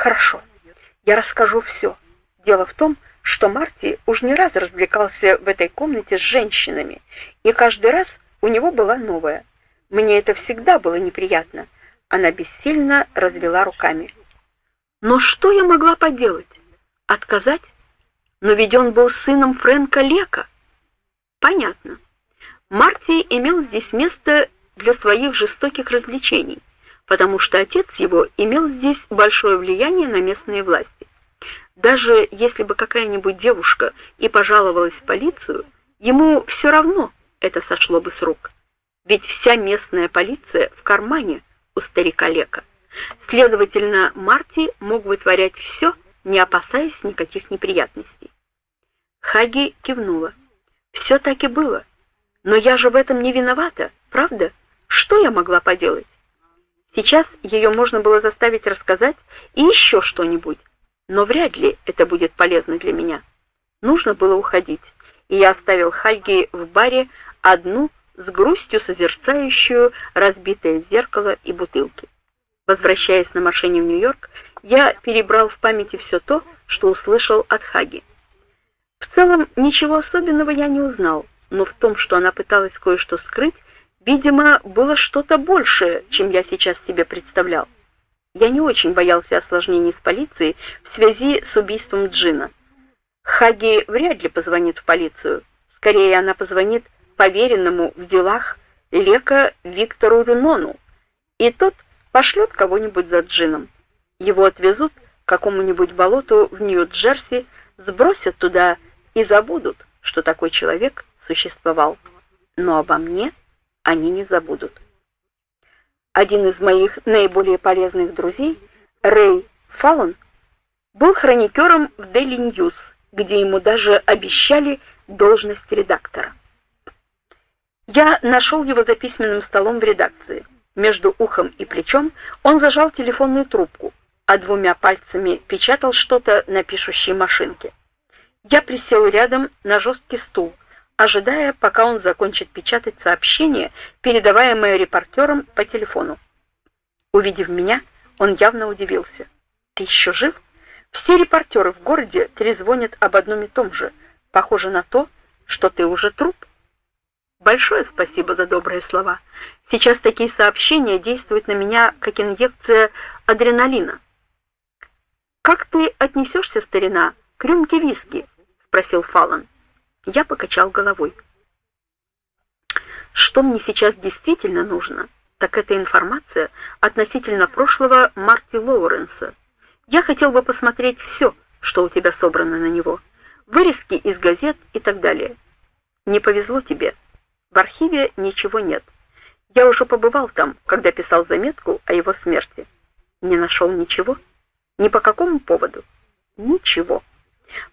Хорошо. Я расскажу все. Дело в том, что Марти уж не раз развлекался в этой комнате с женщинами, и каждый раз у него была новая. Мне это всегда было неприятно. Она бессильно развела руками. Но что я могла поделать? Отказать? Но ведь он был сыном Фрэнка Лека. Понятно. Марти имел здесь место для своих жестоких развлечений, потому что отец его имел здесь большое влияние на местные власти. Даже если бы какая-нибудь девушка и пожаловалась в полицию, ему все равно это сошло бы с рук. Ведь вся местная полиция в кармане у старика Лека. Следовательно, Марти мог вытворять все, не опасаясь никаких неприятностей. Хаги кивнула. «Все так и было. Но я же в этом не виновата, правда? Что я могла поделать? Сейчас ее можно было заставить рассказать и еще что-нибудь, но вряд ли это будет полезно для меня. Нужно было уходить, и я оставил Хальги в баре одну с грустью созерцающую разбитое зеркало и бутылки. Возвращаясь на машине в Нью-Йорк, я перебрал в памяти все то, что услышал от Хаги. В целом ничего особенного я не узнал, но в том, что она пыталась кое-что скрыть, видимо, было что-то большее, чем я сейчас себе представлял. Я не очень боялся осложнений с полицией в связи с убийством Джина. Хаги вряд ли позвонит в полицию. Скорее она позвонит поверенному в делах Лека Виктору Рунону, и тот пошлет кого-нибудь за Джином. Его отвезут к какому-нибудь болоту в Нью-Джерси, сбросят туда и забудут, что такой человек существовал. Но обо мне они не забудут. Один из моих наиболее полезных друзей, Рэй Фаллон, был хроникером в Daily News, где ему даже обещали должность редактора. Я нашел его за письменным столом в редакции. Между ухом и плечом он зажал телефонную трубку, а двумя пальцами печатал что-то на пишущей машинке. Я присел рядом на жесткий стул, ожидая, пока он закончит печатать сообщение, передаваемое репортером по телефону. Увидев меня, он явно удивился. Ты еще жив? Все репортеры в городе трезвонят об одном и том же. Похоже на то, что ты уже труп. Большое спасибо за добрые слова. Сейчас такие сообщения действуют на меня как инъекция адреналина. Как ты отнесешься, старина, к рюмке виски? спросил Фалан. Я покачал головой. Что мне сейчас действительно нужно, так это информация относительно прошлого Марти Лоуренса. Я хотел бы посмотреть все, что у тебя собрано на него, вырезки из газет и так далее. Не повезло тебе. В архиве ничего нет. Я уже побывал там, когда писал заметку о его смерти. Не нашел ничего? Ни по какому поводу? Ничего.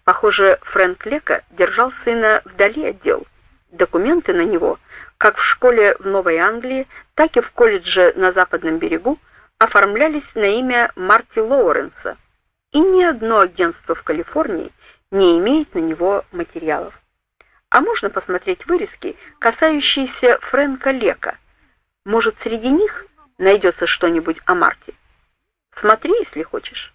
Похоже, Фрэнк Лека держал сына вдали от дел. Документы на него, как в школе в Новой Англии, так и в колледже на западном берегу, оформлялись на имя Марти Лоуренса, и ни одно агентство в Калифорнии не имеет на него материалов. А можно посмотреть вырезки, касающиеся Фрэнка Лека. Может, среди них найдется что-нибудь о Марти. Смотри, если хочешь.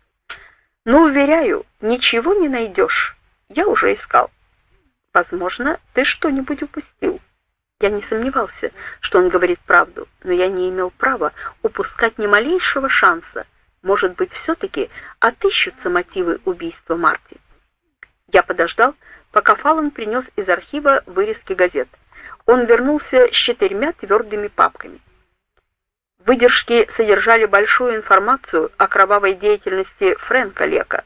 Но уверяю, ничего не найдешь. Я уже искал. Возможно, ты что-нибудь упустил. Я не сомневался, что он говорит правду, но я не имел права упускать ни малейшего шанса. Может быть, все таки отыщутся мотивы убийства Марти. Я подождал, пока Фаллон принес из архива вырезки газет. Он вернулся с четырьмя твердыми папками. Выдержки содержали большую информацию о кровавой деятельности Фрэнка Лека,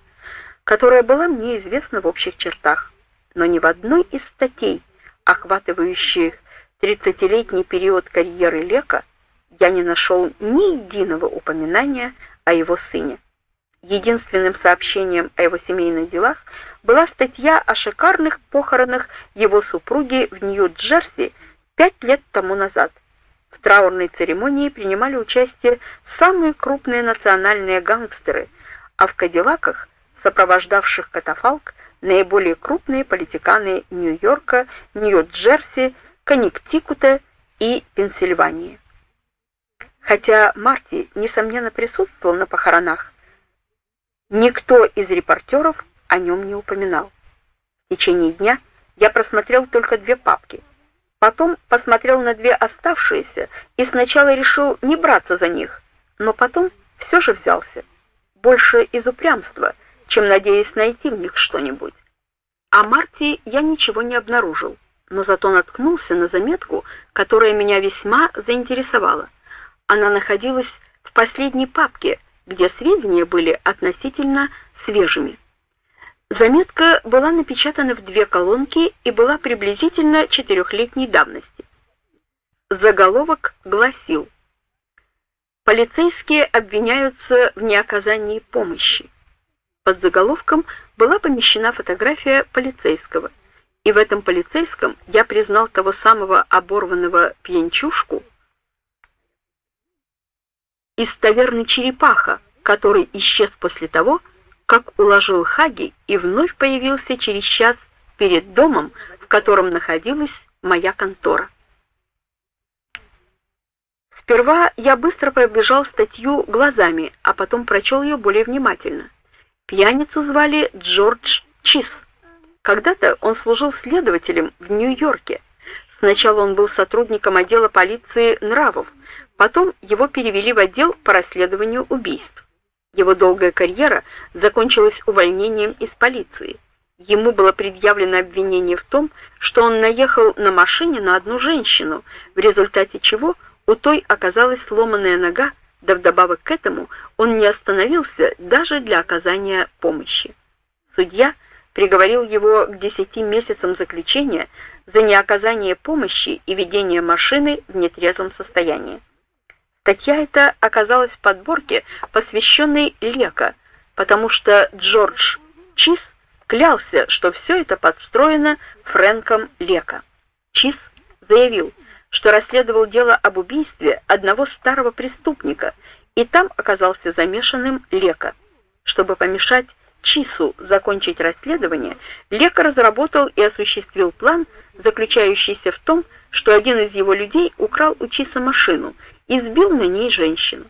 которая была мне известна в общих чертах, но ни в одной из статей, охватывающих тридцатилетний период карьеры Лека, я не нашел ни единого упоминания о его сыне. Единственным сообщением о его семейных делах была статья о шикарных похоронах его супруги в Нью-Джерси пять лет тому назад – траурной церемонии принимали участие самые крупные национальные гангстеры, а в кадиллаках, сопровождавших катафалк, наиболее крупные политиканы Нью-Йорка, Нью-Джерси, Коннектикута и Пенсильвании. Хотя Марти несомненно присутствовал на похоронах, Никто из репортеров о нем не упоминал. В течение дня я просмотрел только две папки. Потом посмотрел на две оставшиеся и сначала решил не браться за них, но потом все же взялся. Больше из упрямства, чем надеясь найти в них что-нибудь. А Марти я ничего не обнаружил, но зато наткнулся на заметку, которая меня весьма заинтересовала. Она находилась в последней папке, где сведения были относительно свежими. Заметка была напечатана в две колонки и была приблизительно четырехлетней давности. Заголовок гласил: Полицейские обвиняются в неоказании помощи. Под заголовком была помещена фотография полицейского, и в этом полицейском я признал того самого оборванного пьянчушку из таверны Черепаха, который исчез после того, как уложил Хаги и вновь появился через час перед домом, в котором находилась моя контора. Сперва я быстро пробежал статью глазами, а потом прочел ее более внимательно. Пьяницу звали Джордж Чиз. Когда-то он служил следователем в Нью-Йорке. Сначала он был сотрудником отдела полиции нравов, потом его перевели в отдел по расследованию убийств. Его долгая карьера закончилась увольнением из полиции. Ему было предъявлено обвинение в том, что он наехал на машине на одну женщину, в результате чего у той оказалась сломанная нога, да вдобавок к этому он не остановился даже для оказания помощи. Судья приговорил его к 10 месяцам заключения за неоказание помощи и ведение машины в нетрезвом состоянии. Статья эта оказалась в подборке, посвященной Лека, потому что Джордж Чиз клялся, что все это подстроено Фрэнком Лека. Чиз заявил, что расследовал дело об убийстве одного старого преступника, и там оказался замешанным Лека. Чтобы помешать Чису закончить расследование, Лека разработал и осуществил план, заключающийся в том, что один из его людей украл у Чиса машину и сбил на ней женщину.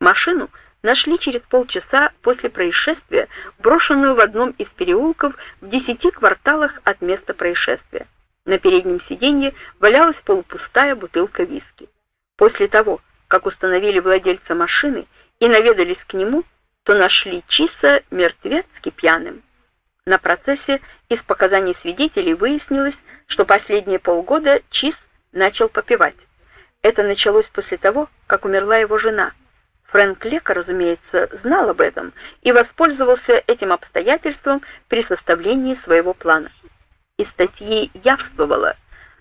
Машину нашли через полчаса после происшествия, брошенную в одном из переулков в десяти кварталах от места происшествия. На переднем сиденье валялась полупустая бутылка виски. После того, как установили владельца машины и наведались к нему, то нашли Чиса мертвецки пьяным. На процессе из показаний свидетелей выяснилось, что последние полгода Чис начал попивать. Это началось после того, как умерла его жена. Фрэнк Лека, разумеется, знал об этом и воспользовался этим обстоятельством при составлении своего плана. Из статьи явствовало,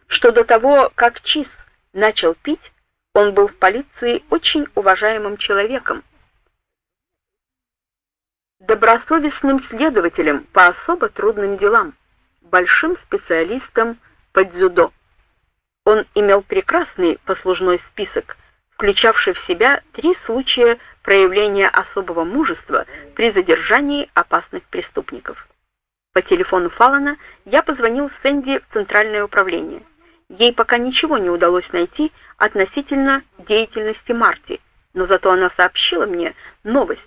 что до того, как Чиз начал пить, он был в полиции очень уважаемым человеком, добросовестным следователем по особо трудным делам, большим специалистом по дзюдо. Он имел прекрасный послужной список, включавший в себя три случая проявления особого мужества при задержании опасных преступников. По телефону Фалана я позвонил Сэнди в центральное управление. Ей пока ничего не удалось найти относительно деятельности Марти, но зато она сообщила мне новость.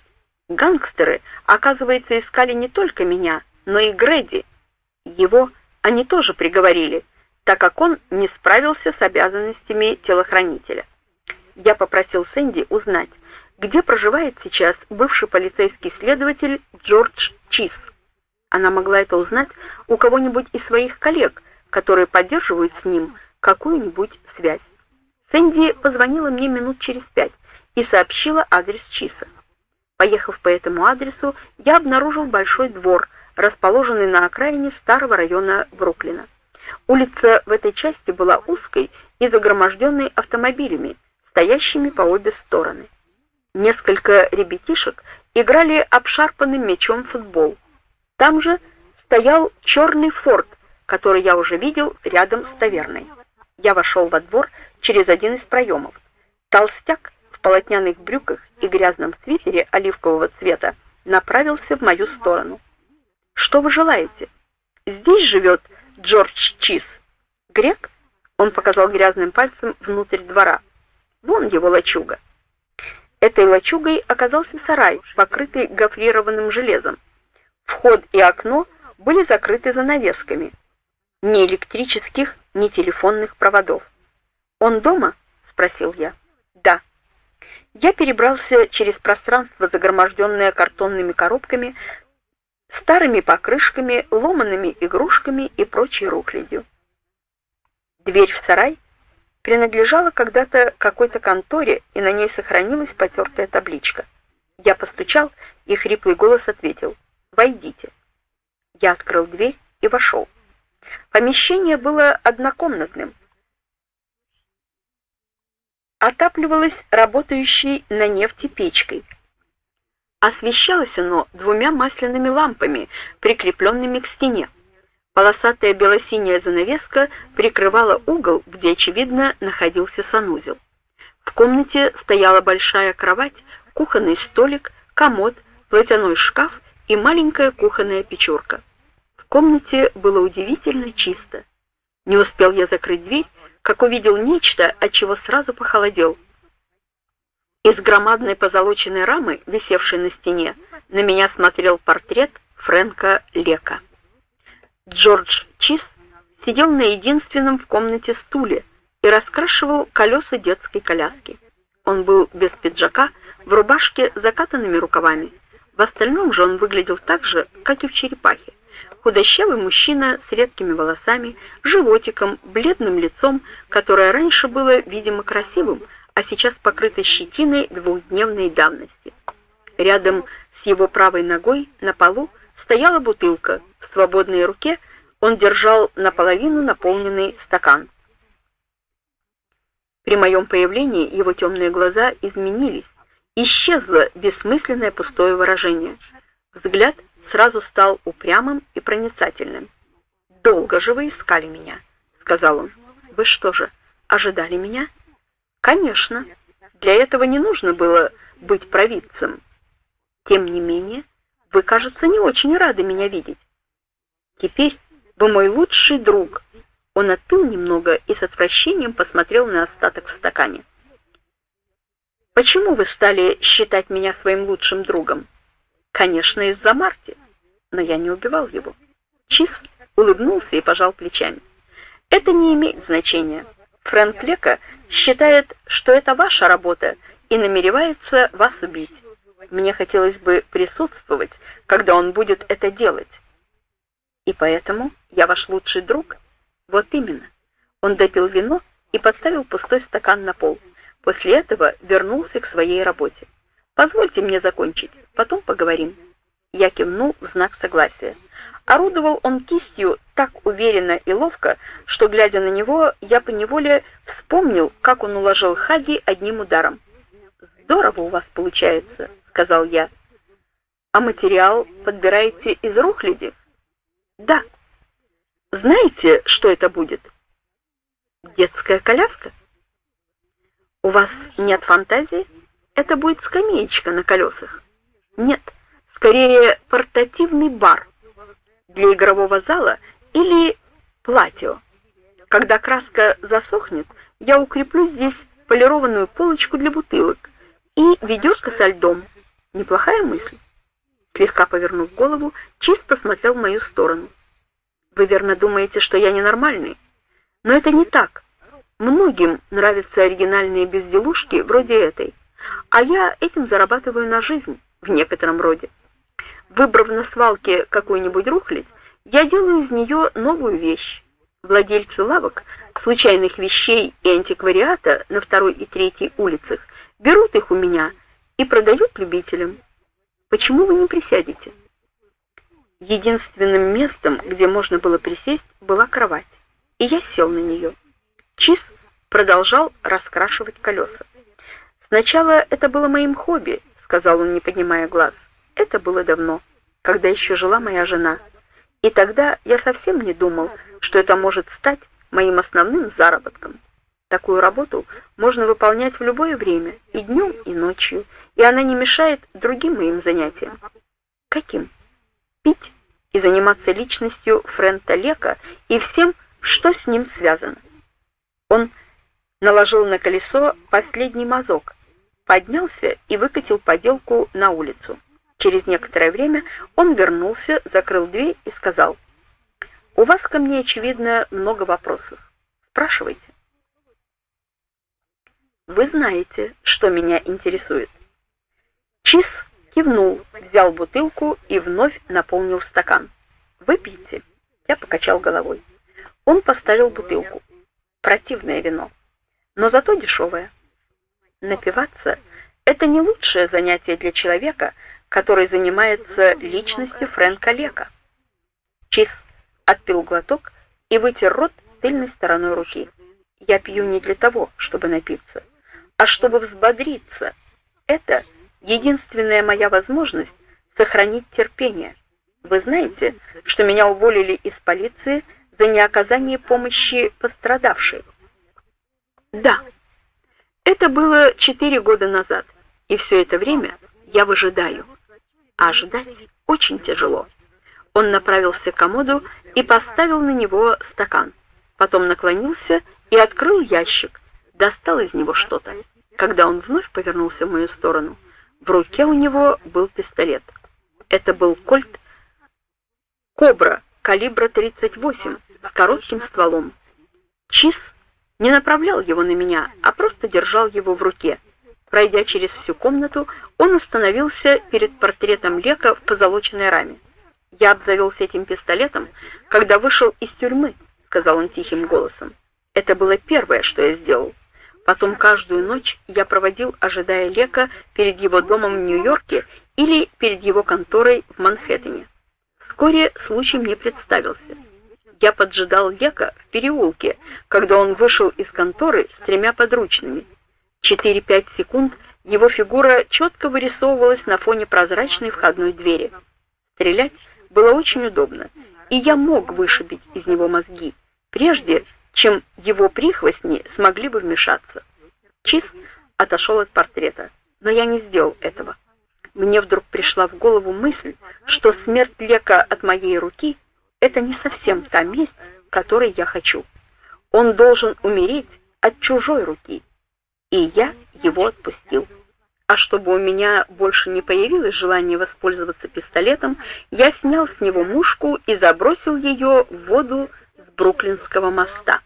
Гангстеры, оказывается, искали не только меня, но и Грэди. Его они тоже приговорили так как он не справился с обязанностями телохранителя. Я попросил Сэнди узнать, где проживает сейчас бывший полицейский следователь Джордж Чиз. Она могла это узнать у кого-нибудь из своих коллег, которые поддерживают с ним какую-нибудь связь. Сэнди позвонила мне минут через пять и сообщила адрес Чиса. Поехав по этому адресу, я обнаружил большой двор, расположенный на окраине старого района Бруклина. Улица в этой части была узкой и загроможденной автомобилями, стоящими по обе стороны. Несколько ребятишек играли обшарпанным мячом футбол. Там же стоял черный форт, который я уже видел рядом с таверной. Я вошел во двор через один из проемов. Толстяк в полотняных брюках и грязном свитере оливкового цвета направился в мою сторону. Что вы желаете? Здесь живет Джордж Чиз. Грек? Он показал грязным пальцем внутрь двора. Вон его лачуга. Этой лачугой оказался сарай, покрытый гофрированным железом. Вход и окно были закрыты занавесками. Ни электрических, ни телефонных проводов. «Он дома?» — спросил я. «Да». Я перебрался через пространство, загроможденное картонными коробками, старыми покрышками, ломанными игрушками и прочей рухлядью. Дверь в сарай принадлежала когда-то какой-то конторе, и на ней сохранилась потертая табличка. Я постучал, и хриплый голос ответил «Войдите». Я открыл дверь и вошел. Помещение было однокомнатным. Отапливалось работающей на нефти печкой. Освещалось оно двумя масляными лампами, прикрепленными к стене. Полосатая бело-синяя занавеска прикрывала угол, где, очевидно, находился санузел. В комнате стояла большая кровать, кухонный столик, комод, платяной шкаф и маленькая кухонная печурка. В комнате было удивительно чисто. Не успел я закрыть дверь, как увидел нечто, от чего сразу похолодел. Из громадной позолоченной рамы, висевшей на стене, на меня смотрел портрет Фрэнка Лека. Джордж Чиз сидел на единственном в комнате стуле и раскрашивал колеса детской коляски. Он был без пиджака, в рубашке с закатанными рукавами. В остальном же он выглядел так же, как и в черепахе. Худощавый мужчина с редкими волосами, животиком, бледным лицом, которое раньше было, видимо, красивым, а сейчас покрыто щетиной двухдневной давности. Рядом с его правой ногой на полу стояла бутылка, в свободной руке он держал наполовину наполненный стакан. При моем появлении его темные глаза изменились, исчезло бессмысленное пустое выражение. Взгляд сразу стал упрямым и проницательным. «Долго же вы искали меня», — сказал он. «Вы что же, ожидали меня?» «Конечно. Для этого не нужно было быть провидцем. Тем не менее, вы, кажется, не очень рады меня видеть. Теперь вы мой лучший друг. Он отпил немного и с отвращением посмотрел на остаток в стакане. Почему вы стали считать меня своим лучшим другом? Конечно, из-за Марти, но я не убивал его. Чиз улыбнулся и пожал плечами. Это не имеет значения. Фрэнк Лека считает, что это ваша работа и намеревается вас убить. Мне хотелось бы присутствовать, когда он будет это делать. И поэтому я ваш лучший друг? Вот именно. Он допил вино и поставил пустой стакан на пол. После этого вернулся к своей работе. Позвольте мне закончить, потом поговорим. Я кивнул в знак согласия. Орудовал он кистью так уверенно и ловко, что, глядя на него, я поневоле вспомнил, как он уложил Хаги одним ударом. «Здорово у вас получается», — сказал я. «А материал подбираете из рухляди?» Да. Знаете, что это будет? Детская коляска? У вас нет фантазии? Это будет скамеечка на колесах. Нет, скорее портативный бар для игрового зала или платио. Когда краска засохнет, я укреплю здесь полированную полочку для бутылок и ведерко со льдом. Неплохая мысль. Слегка повернув голову, Чист посмотрел в мою сторону. Вы верно думаете, что я ненормальный? Но это не так. Многим нравятся оригинальные безделушки вроде этой, а я этим зарабатываю на жизнь в некотором роде. Выбрав на свалке какую-нибудь рухлядь, я делаю из нее новую вещь. Владельцы лавок, случайных вещей и антиквариата на второй и третьей улицах берут их у меня и продают любителям. Почему вы не присядете? Единственным местом, где можно было присесть, была кровать, и я сел на нее. Чиз продолжал раскрашивать колеса. Сначала это было моим хобби, сказал он, не поднимая глаз. Это было давно, когда еще жила моя жена. И тогда я совсем не думал, что это может стать моим основным заработком. Такую работу можно выполнять в любое время, и днем, и ночью, и она не мешает другим моим занятиям. Каким? Пить и заниматься личностью Френта Лека и всем, что с ним связано. Он наложил на колесо последний мазок. поднялся и выкатил поделку на улицу. Через некоторое время он вернулся, закрыл дверь и сказал: "У вас ко мне очевидно много вопросов. Спрашивайте". Вы знаете, что меня интересует. Чиз кивнул, взял бутылку и вновь наполнил стакан. Выпейте. Я покачал головой. Он поставил бутылку. Противное вино, но зато дешевое. Напиваться это не лучшее занятие для человека, который занимается личностью Фрэнка Лека. Чиз отпил глоток и вытер рот тыльной стороной руки. Я пью не для того, чтобы напиться а чтобы взбодриться. Это единственная моя возможность сохранить терпение. Вы знаете, что меня уволили из полиции за неоказание помощи пострадавшей? Да. Это было четыре года назад, и все это время я выжидаю. А ждать очень тяжело. Он направился к комоду и поставил на него стакан. Потом наклонился и открыл ящик, достал из него что-то. Когда он вновь повернулся в мою сторону, в руке у него был пистолет. Это был кольт Кобра калибра 38 с коротким стволом. Чиз не направлял его на меня, а просто держал его в руке. Пройдя через всю комнату, он остановился перед портретом Лека в позолоченной раме. Я обзавелся этим пистолетом, когда вышел из тюрьмы, сказал он тихим голосом. Это было первое, что я сделал. Потом каждую ночь я проводил, ожидая Лека перед его домом в Нью-Йорке или перед его конторой в Манхэттене. Вскоре случай мне представился. Я поджидал Лека в переулке, когда он вышел из конторы с тремя подручными. 4-5 секунд его фигура четко вырисовывалась на фоне прозрачной входной двери. Стрелять было очень удобно, и я мог вышибить из него мозги, прежде чем его прихвостни смогли бы вмешаться. Чиз отошел от портрета, но я не сделал этого. Мне вдруг пришла в голову мысль, что смерть Лека от моей руки это не совсем та месть, которой я хочу. Он должен умереть от чужой руки, и я его отпустил. А чтобы у меня больше не появилось желания воспользоваться пистолетом, я снял с него мушку и забросил ее в воду с Бруклинского моста.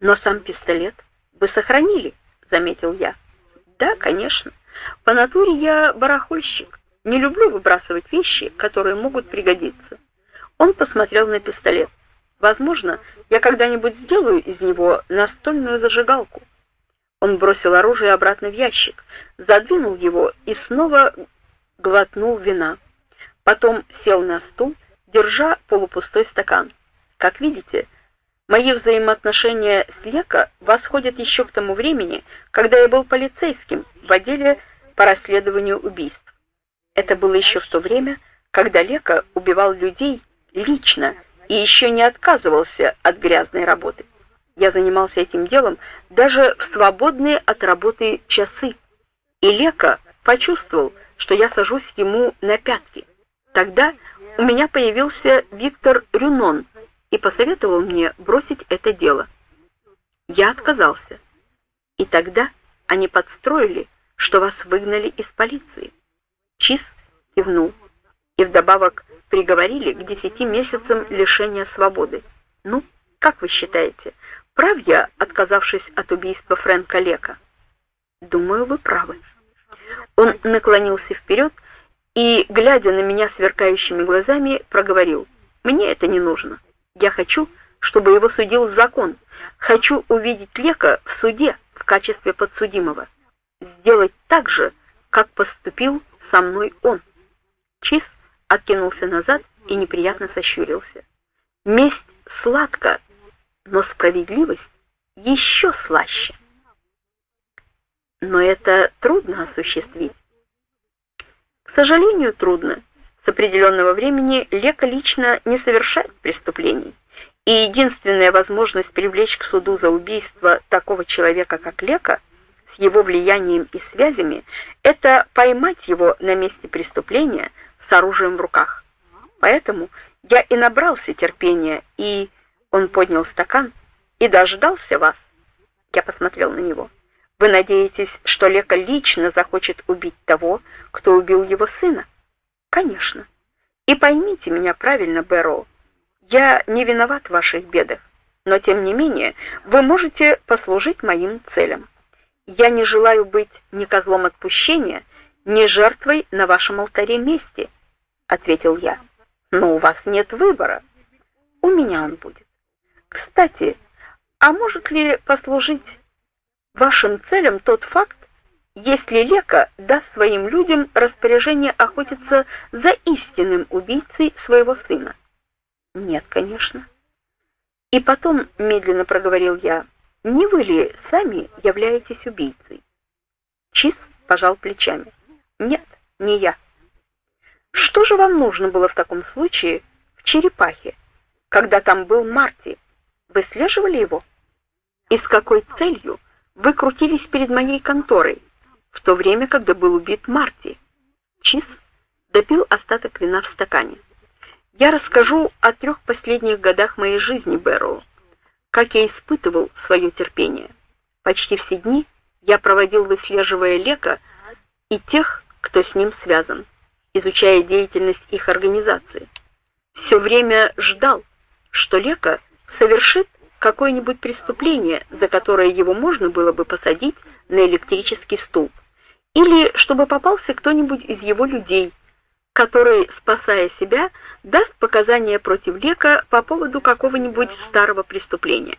Но сам пистолет вы сохранили, заметил я. Да, конечно. По натуре я барахольщик. Не люблю выбрасывать вещи, которые могут пригодиться. Он посмотрел на пистолет. Возможно, я когда-нибудь сделаю из него настольную зажигалку. Он бросил оружие обратно в ящик, задвинул его и снова глотнул вина. Потом сел на стул, держа полупустой стакан. Как видите, Мои взаимоотношения с Лека восходят еще к тому времени, когда я был полицейским в отделе по расследованию убийств. Это было еще в то время, когда Лека убивал людей лично и еще не отказывался от грязной работы. Я занимался этим делом даже в свободные от работы часы. И Лека почувствовал, что я сажусь ему на пятки. Тогда у меня появился Виктор Рюнон, и посоветовал мне бросить это дело. Я отказался. И тогда они подстроили, что вас выгнали из полиции. Чиз кивнул. И вдобавок приговорили к десяти месяцам лишения свободы. Ну, как вы считаете, прав я, отказавшись от убийства Фрэнка Лека? Думаю, вы правы. Он наклонился вперед и, глядя на меня сверкающими глазами, проговорил: "Мне это не нужно. Я хочу, чтобы его судил закон. Хочу увидеть Лека в суде в качестве подсудимого. Сделать так же, как поступил со мной он. Чиз откинулся назад и неприятно сощурился. Месть сладка, но справедливость еще слаще. Но это трудно осуществить. К сожалению, трудно с определенного времени Лека лично не совершает преступлений. И единственная возможность привлечь к суду за убийство такого человека, как Лека, с его влиянием и связями, это поймать его на месте преступления с оружием в руках. Поэтому я и набрался терпения, и он поднял стакан и дождался вас. Я посмотрел на него. Вы надеетесь, что Лека лично захочет убить того, кто убил его сына? Конечно. И поймите меня правильно, Бэроу. Я не виноват в ваших бедах, но тем не менее вы можете послужить моим целям. Я не желаю быть ни козлом отпущения, ни жертвой на вашем алтаре мести, ответил я. Но у вас нет выбора. У меня он будет. Кстати, а может ли послужить вашим целям тот факт, если Лека даст своим людям распоряжение охотиться за истинным убийцей своего сына? Нет, конечно. И потом медленно проговорил я: "Не вы ли сами являетесь убийцей?" Чиз пожал плечами. "Нет, не я. Что же вам нужно было в таком случае в черепахе, когда там был Марти? Вы слеживали его? И с какой целью вы крутились перед моей конторой в то время, когда был убит Марти?" Чиз допил остаток вина в стакане. Я расскажу о трех последних годах моей жизни, Бэрроу. Как я испытывал свое терпение. Почти все дни я проводил выслеживая Лека и тех, кто с ним связан, изучая деятельность их организации. Все время ждал, что Лека совершит какое-нибудь преступление, за которое его можно было бы посадить на электрический стул, или чтобы попался кто-нибудь из его людей, который, спасая себя, даст показания против Лека по поводу какого-нибудь старого преступления.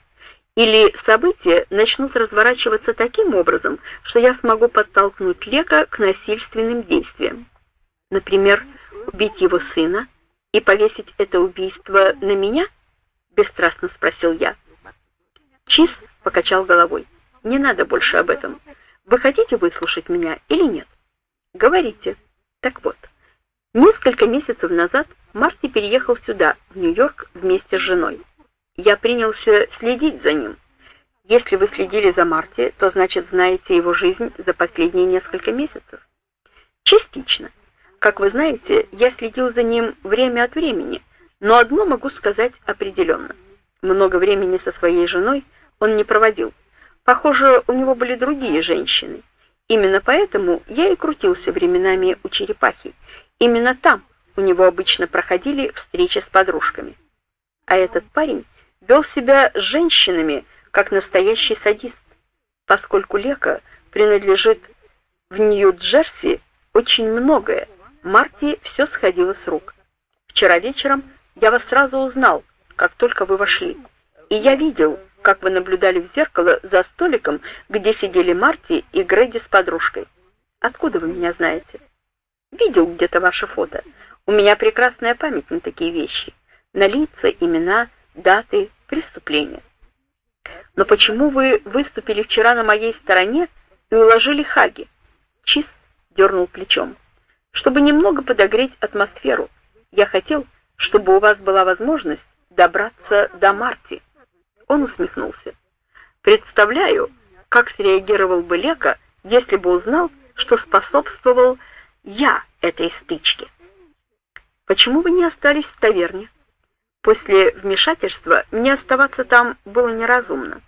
Или события начнут разворачиваться таким образом, что я смогу подтолкнуть Лека к насильственным действиям. Например, убить его сына и повесить это убийство на меня? Бесстрастно спросил я. Чиз покачал головой. Не надо больше об этом. Вы хотите выслушать меня или нет? Говорите. Так вот, Несколько месяцев назад Марти переехал сюда, в Нью-Йорк, вместе с женой. Я принялся следить за ним. Если вы следили за Марти, то значит знаете его жизнь за последние несколько месяцев. Частично. Как вы знаете, я следил за ним время от времени, но одно могу сказать определенно. Много времени со своей женой он не проводил. Похоже, у него были другие женщины. Именно поэтому я и крутился временами у черепахи Именно там у него обычно проходили встречи с подружками. А этот парень вел себя с женщинами как настоящий садист, поскольку Лека принадлежит в Нью-Джерси очень многое. Марти все сходило с рук. Вчера вечером я вас сразу узнал, как только вы вошли. И я видел, как вы наблюдали в зеркало за столиком, где сидели Марти и Грэди с подружкой. Откуда вы меня знаете? Видел где-то ваше фото. У меня прекрасная память на такие вещи. На лица, имена, даты, преступления. Но почему вы выступили вчера на моей стороне и уложили Хаги? Чиз дернул плечом. Чтобы немного подогреть атмосферу. Я хотел, чтобы у вас была возможность добраться до Марти. Он усмехнулся. Представляю, как среагировал бы Лека, если бы узнал, что способствовал я этой стычке. Почему вы не остались в таверне? После вмешательства мне оставаться там было неразумно.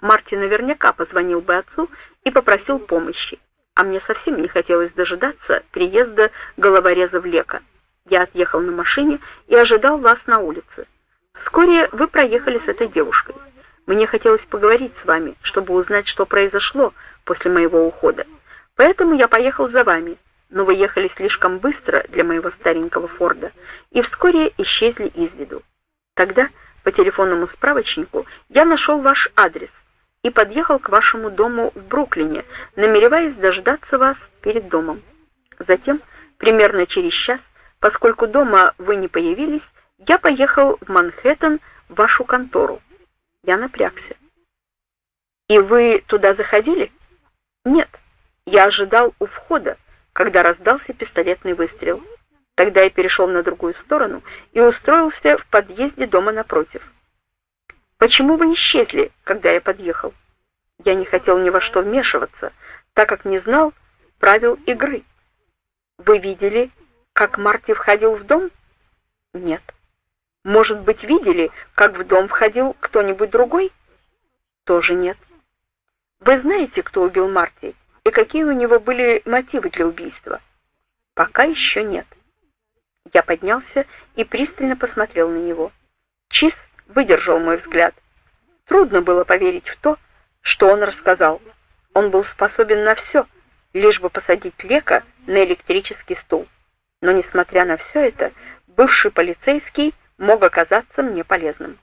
Марти наверняка позвонил бы отцу и попросил помощи, а мне совсем не хотелось дожидаться приезда головореза в Лека. Я отъехал на машине и ожидал вас на улице. Вскоре вы проехали с этой девушкой. Мне хотелось поговорить с вами, чтобы узнать, что произошло после моего ухода. Поэтому я поехал за вами но вы ехали слишком быстро для моего старенького Форда и вскоре исчезли из виду. Тогда по телефонному справочнику я нашел ваш адрес и подъехал к вашему дому в Бруклине, намереваясь дождаться вас перед домом. Затем, примерно через час, поскольку дома вы не появились, я поехал в Манхэттен в вашу контору. Я напрягся. И вы туда заходили? Нет. Я ожидал у входа, когда раздался пистолетный выстрел. Тогда я перешел на другую сторону и устроился в подъезде дома напротив. Почему вы исчезли, когда я подъехал? Я не хотел ни во что вмешиваться, так как не знал правил игры. Вы видели, как Марти входил в дом? Нет. Может быть, видели, как в дом входил кто-нибудь другой? Тоже нет. Вы знаете, кто убил Марти и какие у него были мотивы для убийства? Пока еще нет. Я поднялся и пристально посмотрел на него. Чиз выдержал мой взгляд. Трудно было поверить в то, что он рассказал. Он был способен на все, лишь бы посадить Лека на электрический стул. Но несмотря на все это, бывший полицейский мог оказаться мне полезным.